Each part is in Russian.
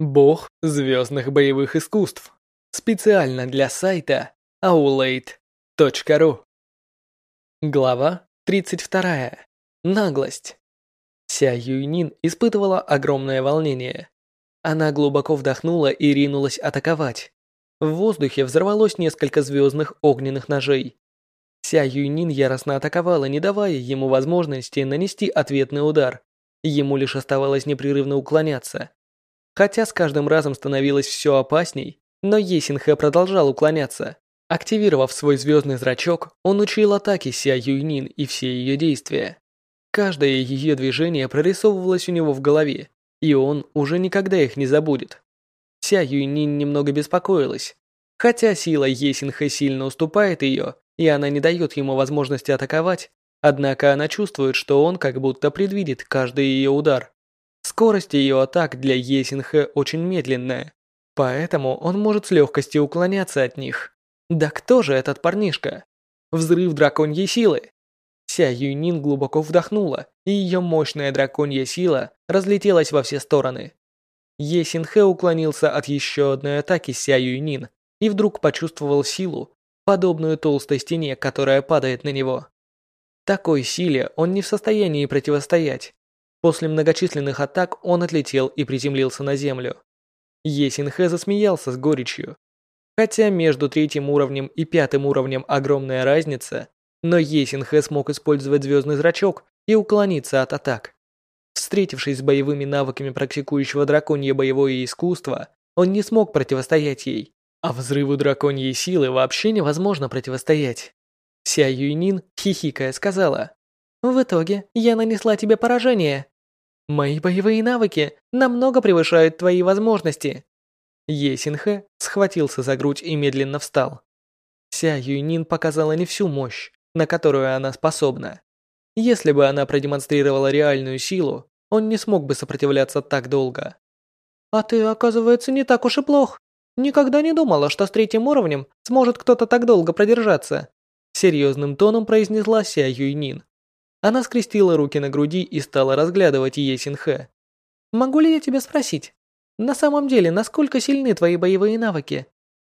Бог звездных боевых искусств. Специально для сайта aulade.ru Глава 32. Наглость. Ся Юйнин испытывала огромное волнение. Она глубоко вдохнула и ринулась атаковать. В воздухе взорвалось несколько звездных огненных ножей. Ся Юйнин яростно атаковала, не давая ему возможности нанести ответный удар. Ему лишь оставалось непрерывно уклоняться. Хотя с каждым разом становилось все опасней, но Есинхэ продолжал уклоняться. Активировав свой звездный зрачок, он учил атаки Ся Юйнин и все ее действия. Каждое ее движение прорисовывалось у него в голове, и он уже никогда их не забудет. Ся Юйнин немного беспокоилась. Хотя сила Есинхэ сильно уступает ее, и она не дает ему возможности атаковать, однако она чувствует, что он как будто предвидит каждый ее удар. Скорость ее атак для Есинхэ очень медленная, поэтому он может с легкостью уклоняться от них. Да кто же этот парнишка? Взрыв драконьей силы. Ся Юнин глубоко вдохнула, и ее мощная драконья сила разлетелась во все стороны. Есинхэ уклонился от еще одной атаки Ся Юнин и вдруг почувствовал силу, подобную толстой стене, которая падает на него. Такой силе он не в состоянии противостоять, После многочисленных атак он отлетел и приземлился на землю. Есинхэ засмеялся с горечью. Хотя между третьим уровнем и пятым уровнем огромная разница, но Есинхэ смог использовать звездный зрачок и уклониться от атак. Встретившись с боевыми навыками практикующего драконье боевое искусство, он не смог противостоять ей, а взрыву драконьей силы вообще невозможно противостоять. Ся Юйнин, хихикая, сказала, «В итоге я нанесла тебе поражение. Мои боевые навыки намного превышают твои возможности. Есинхэ схватился за грудь и медленно встал. Ся Юйнин показала не всю мощь, на которую она способна. Если бы она продемонстрировала реальную силу, он не смог бы сопротивляться так долго. «А ты, оказывается, не так уж и плох. Никогда не думала, что с третьим уровнем сможет кто-то так долго продержаться», серьезным тоном произнесла Ся Юйнин. Она скрестила руки на груди и стала разглядывать Есинхэ. «Могу ли я тебя спросить, на самом деле, насколько сильны твои боевые навыки?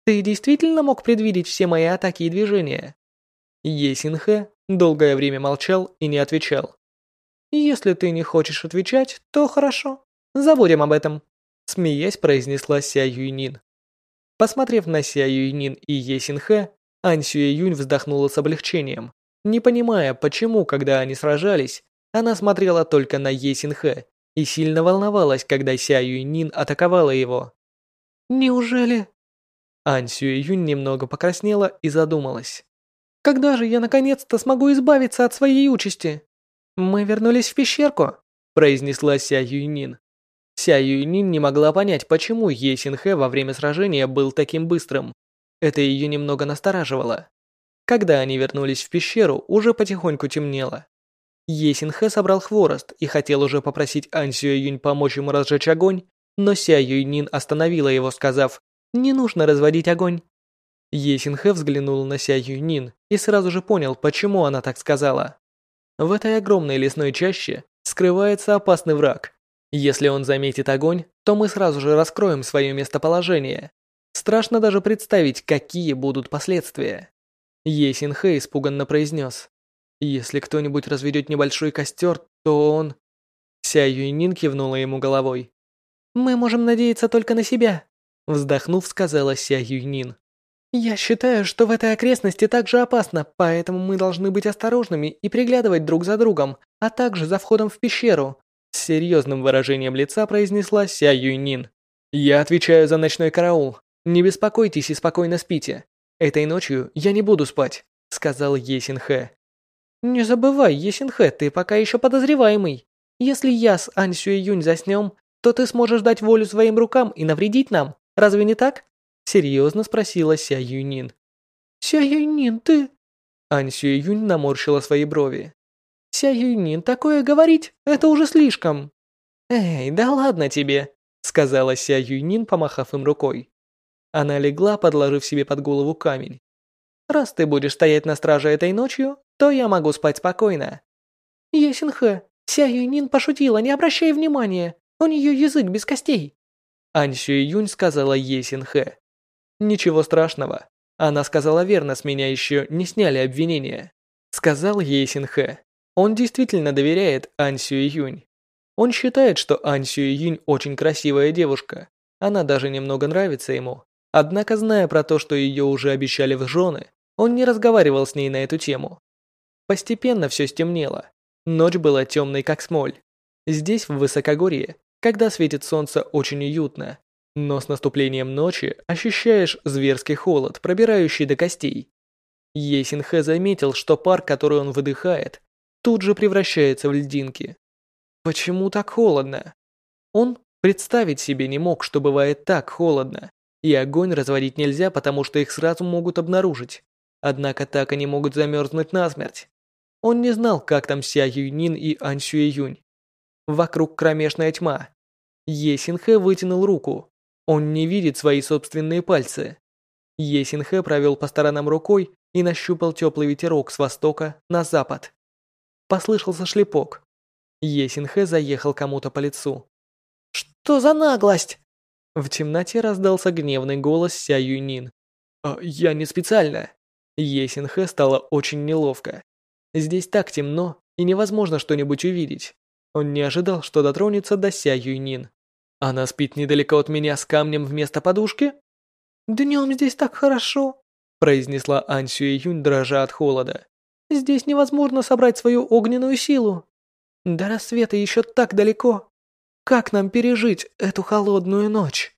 Ты действительно мог предвидеть все мои атаки и движения?» Есинхэ долгое время молчал и не отвечал. «Если ты не хочешь отвечать, то хорошо. Забудем об этом», смеясь произнесла Ся Юйнин. Посмотрев на Ся Юйнин и Есинхэ, Ань Сюэ Юнь вздохнула с облегчением. Не понимая, почему, когда они сражались, она смотрела только на Есинхэ и сильно волновалась, когда Ся Юнин атаковала его. «Неужели...» Ань Сюэ Юнь немного покраснела и задумалась. «Когда же я наконец-то смогу избавиться от своей участи?» «Мы вернулись в пещерку», произнесла Ся Юнин. Ся Юнин не могла понять, почему Есинхэ во время сражения был таким быстрым. Это ее немного настораживало. Когда они вернулись в пещеру, уже потихоньку темнело. Есинхэ собрал хворост и хотел уже попросить Ань Юнь помочь ему разжечь огонь, но Ся Юйнин остановила его, сказав «Не нужно разводить огонь». Есинхэ взглянул на Ся Юйнин и сразу же понял, почему она так сказала. В этой огромной лесной чаще скрывается опасный враг. Если он заметит огонь, то мы сразу же раскроем свое местоположение. Страшно даже представить, какие будут последствия. Есинхэ испуганно произнес. «Если кто-нибудь разведет небольшой костер, то он...» Ся Юйнин кивнула ему головой. «Мы можем надеяться только на себя», вздохнув, сказала Ся Юйнин. «Я считаю, что в этой окрестности также опасно, поэтому мы должны быть осторожными и приглядывать друг за другом, а также за входом в пещеру», с серьезным выражением лица произнесла Ся Юйнин. «Я отвечаю за ночной караул. Не беспокойтесь и спокойно спите. «Этой ночью я не буду спать», — сказал Есинхэ. «Не забывай, Есинхэ, ты пока еще подозреваемый. Если я с Ань Юнь заснем, то ты сможешь дать волю своим рукам и навредить нам. Разве не так?» Серьезно спросила Ся Юнин. «Ся Юнин, ты...» Ань Юнь наморщила свои брови. «Ся Юнин, такое говорить, это уже слишком». «Эй, да ладно тебе», сказала Ся Юнин, помахав им рукой. Она легла, подложив себе под голову камень. «Раз ты будешь стоять на страже этой ночью, то я могу спать спокойно». «Есинхэ, Ся Юнин пошутила, не обращай внимания, у нее язык без костей». Ань Сюэ Юнь сказала Е Син Хэ. Ничего страшного. Она сказала верно, с меня еще не сняли обвинения. Сказал Е Син Хэ. Он действительно доверяет Ань Сюэ Юнь. Он считает, что Ань Сюэ Юнь очень красивая девушка. Она даже немного нравится ему. Однако, зная про то, что ее уже обещали в жены, он не разговаривал с ней на эту тему. Постепенно все стемнело. Ночь была темной, как смоль. Здесь, в высокогорье, когда светит солнце, очень уютно. Но с наступлением ночи ощущаешь зверский холод, пробирающий до костей. Есинхэ заметил, что пар, который он выдыхает, тут же превращается в льдинки. Почему так холодно? Он представить себе не мог, что бывает так холодно, и огонь разводить нельзя, потому что их сразу могут обнаружить. Однако так они могут замерзнуть насмерть. Он не знал, как там Ся Юнин и Ань Сюэ Юнь. Вокруг кромешная тьма. Есинхэ вытянул руку. Он не видит свои собственные пальцы. Есинхэ провел по сторонам рукой и нащупал теплый ветерок с востока на запад. Послышался шлепок. Есинхэ заехал кому-то по лицу. «Что за наглость?» В темноте раздался гневный голос Ся Юнин. «А, «Я не специально». Есинхэ стало очень неловко. Здесь так темно, и невозможно что-нибудь увидеть. Он не ожидал, что дотронется до Ся Юнин. Она спит недалеко от меня с камнем вместо подушки? «Днем здесь так хорошо», произнесла Ань Сюэ Юнь, дрожа от холода. «Здесь невозможно собрать свою огненную силу. До рассвета еще так далеко. Как нам пережить эту холодную ночь?»